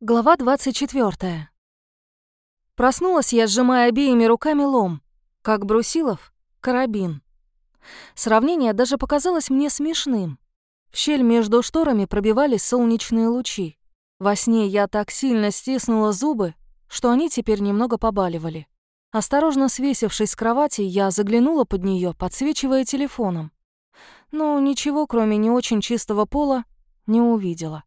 Глава 24. Проснулась я, сжимая обеими руками лом, как Брусилов — карабин. Сравнение даже показалось мне смешным. В щель между шторами пробивались солнечные лучи. Во сне я так сильно стиснула зубы, что они теперь немного побаливали. Осторожно свесившись с кровати, я заглянула под нее, подсвечивая телефоном. Но ничего, кроме не очень чистого пола, не увидела.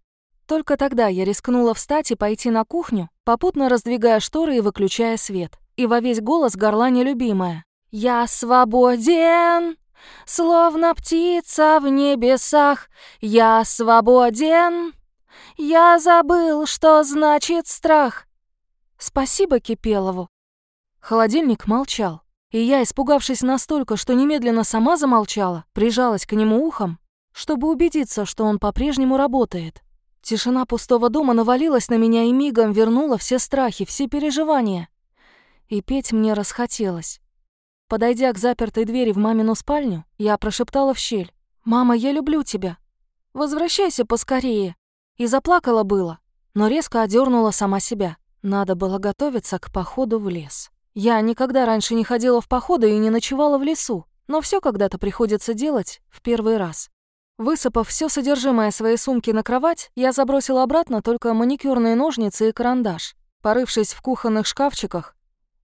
Только тогда я рискнула встать и пойти на кухню, попутно раздвигая шторы и выключая свет. И во весь голос горлане любимая. «Я свободен, словно птица в небесах. Я свободен, я забыл, что значит страх». Спасибо Кипелову. Холодильник молчал. И я, испугавшись настолько, что немедленно сама замолчала, прижалась к нему ухом, чтобы убедиться, что он по-прежнему работает. Тишина пустого дома навалилась на меня и мигом вернула все страхи, все переживания. И петь мне расхотелось. Подойдя к запертой двери в мамину спальню, я прошептала в щель. «Мама, я люблю тебя. Возвращайся поскорее». И заплакала было, но резко одернула сама себя. Надо было готовиться к походу в лес. Я никогда раньше не ходила в походы и не ночевала в лесу, но все когда-то приходится делать в первый раз. Высыпав все содержимое своей сумки на кровать, я забросила обратно только маникюрные ножницы и карандаш. Порывшись в кухонных шкафчиках,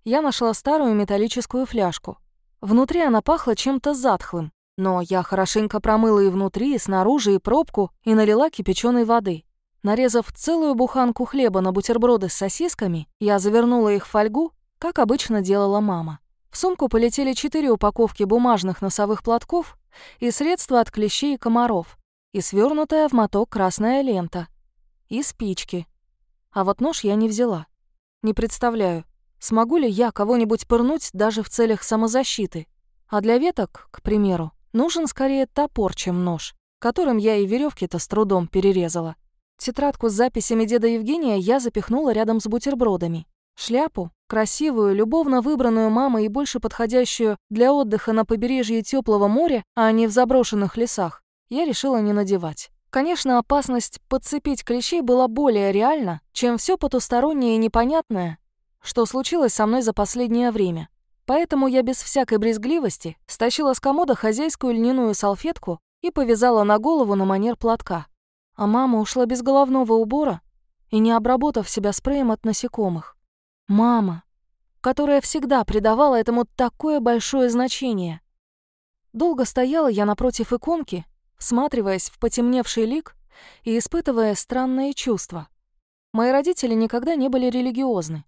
я нашла старую металлическую фляжку. Внутри она пахла чем-то затхлым, но я хорошенько промыла и внутри, и снаружи, и пробку, и налила кипяченой воды. Нарезав целую буханку хлеба на бутерброды с сосисками, я завернула их в фольгу, как обычно делала мама. В сумку полетели четыре упаковки бумажных носовых платков и средства от клещей и комаров, и свернутая в моток красная лента, и спички. А вот нож я не взяла. Не представляю, смогу ли я кого-нибудь пырнуть даже в целях самозащиты. А для веток, к примеру, нужен скорее топор, чем нож, которым я и веревки то с трудом перерезала. Тетрадку с записями деда Евгения я запихнула рядом с бутербродами. Шляпу, красивую, любовно выбранную мамой и больше подходящую для отдыха на побережье теплого моря, а не в заброшенных лесах, я решила не надевать. Конечно, опасность подцепить клещей была более реальна, чем все потустороннее и непонятное, что случилось со мной за последнее время. Поэтому я без всякой брезгливости стащила с комода хозяйскую льняную салфетку и повязала на голову на манер платка. А мама ушла без головного убора и не обработав себя спреем от насекомых. Мама, которая всегда придавала этому такое большое значение. Долго стояла я напротив иконки, всматриваясь в потемневший лик и испытывая странные чувства. Мои родители никогда не были религиозны.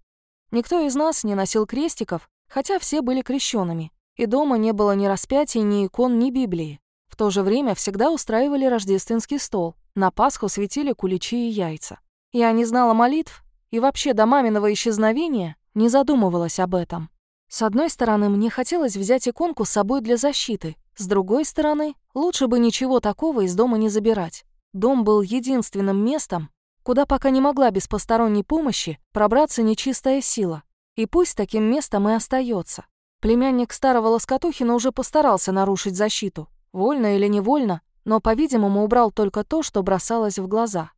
Никто из нас не носил крестиков, хотя все были крещенными, и дома не было ни распятий, ни икон, ни Библии. В то же время всегда устраивали рождественский стол, на Пасху светили куличи и яйца. Я не знала молитв, и вообще до маминого исчезновения не задумывалась об этом. С одной стороны, мне хотелось взять иконку с собой для защиты. С другой стороны, лучше бы ничего такого из дома не забирать. Дом был единственным местом, куда пока не могла без посторонней помощи пробраться нечистая сила. И пусть таким местом и остается. Племянник старого Лоскотухина уже постарался нарушить защиту. Вольно или невольно, но, по-видимому, убрал только то, что бросалось в глаза.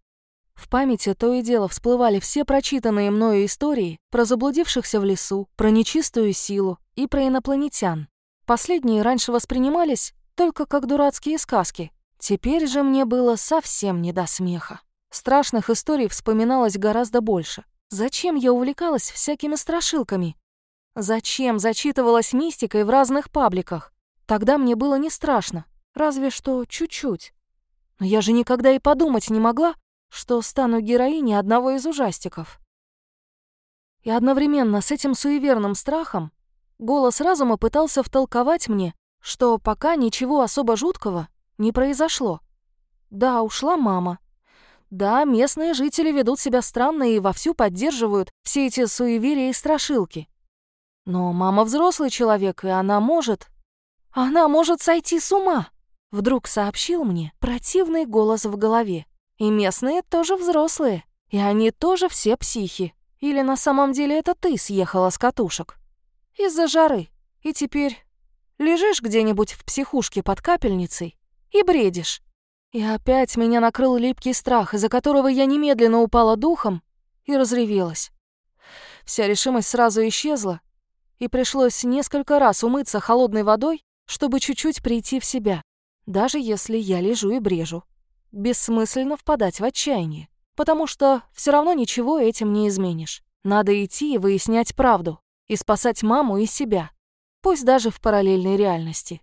В памяти то и дело всплывали все прочитанные мною истории про заблудившихся в лесу, про нечистую силу и про инопланетян. Последние раньше воспринимались только как дурацкие сказки. Теперь же мне было совсем не до смеха. Страшных историй вспоминалось гораздо больше. Зачем я увлекалась всякими страшилками? Зачем зачитывалась мистикой в разных пабликах? Тогда мне было не страшно, разве что чуть-чуть. Но я же никогда и подумать не могла, что стану героиней одного из ужастиков. И одновременно с этим суеверным страхом голос разума пытался втолковать мне, что пока ничего особо жуткого не произошло. Да, ушла мама. Да, местные жители ведут себя странно и вовсю поддерживают все эти суеверия и страшилки. Но мама взрослый человек, и она может... Она может сойти с ума! Вдруг сообщил мне противный голос в голове. И местные тоже взрослые. И они тоже все психи. Или на самом деле это ты съехала с катушек? Из-за жары. И теперь лежишь где-нибудь в психушке под капельницей и бредишь. И опять меня накрыл липкий страх, из-за которого я немедленно упала духом и разревелась. Вся решимость сразу исчезла, и пришлось несколько раз умыться холодной водой, чтобы чуть-чуть прийти в себя, даже если я лежу и брежу. Бессмысленно впадать в отчаяние, потому что все равно ничего этим не изменишь. Надо идти и выяснять правду, и спасать маму и себя, пусть даже в параллельной реальности.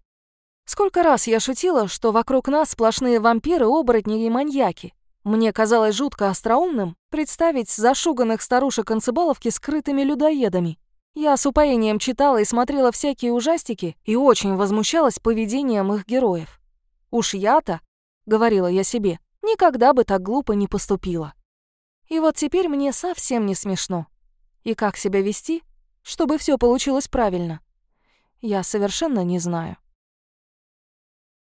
Сколько раз я шутила, что вокруг нас сплошные вампиры, оборотни и маньяки. Мне казалось жутко остроумным представить зашуганных старушек-анцебаловки скрытыми людоедами. Я с упоением читала и смотрела всякие ужастики и очень возмущалась поведением их героев. «Уж я-то», — говорила я себе, — «никогда бы так глупо не поступила». И вот теперь мне совсем не смешно. И как себя вести, чтобы все получилось правильно, я совершенно не знаю.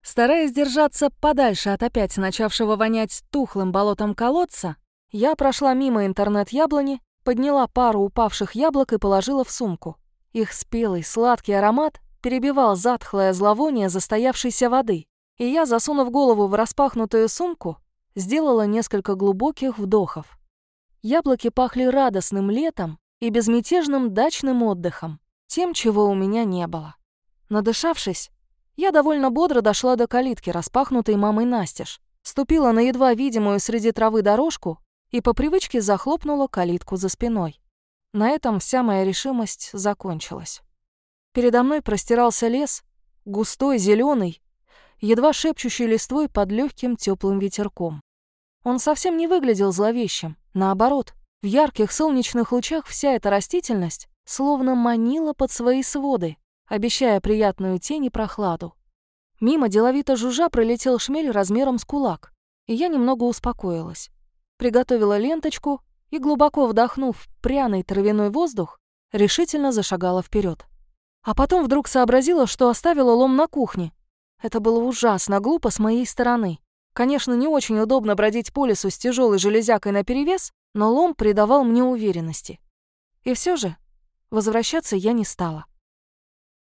Стараясь держаться подальше от опять начавшего вонять тухлым болотом колодца, я прошла мимо интернет-яблони, подняла пару упавших яблок и положила в сумку. Их спелый сладкий аромат перебивал затхлое зловоние застоявшейся воды, и я, засунув голову в распахнутую сумку, сделала несколько глубоких вдохов. Яблоки пахли радостным летом и безмятежным дачным отдыхом, тем, чего у меня не было. Надышавшись, я довольно бодро дошла до калитки, распахнутой мамой настежь, ступила на едва видимую среди травы дорожку и по привычке захлопнула калитку за спиной. На этом вся моя решимость закончилась. Передо мной простирался лес, густой, зеленый, едва шепчущий листвой под легким теплым ветерком. Он совсем не выглядел зловещим, наоборот, в ярких солнечных лучах вся эта растительность словно манила под свои своды, обещая приятную тень и прохладу. Мимо деловито жужжа пролетел шмель размером с кулак, и я немного успокоилась. Приготовила ленточку и, глубоко вдохнув пряный травяной воздух, решительно зашагала вперед. А потом вдруг сообразила, что оставила лом на кухне. Это было ужасно глупо с моей стороны. Конечно, не очень удобно бродить по лесу с тяжелой железякой наперевес, но лом придавал мне уверенности. И все же возвращаться я не стала.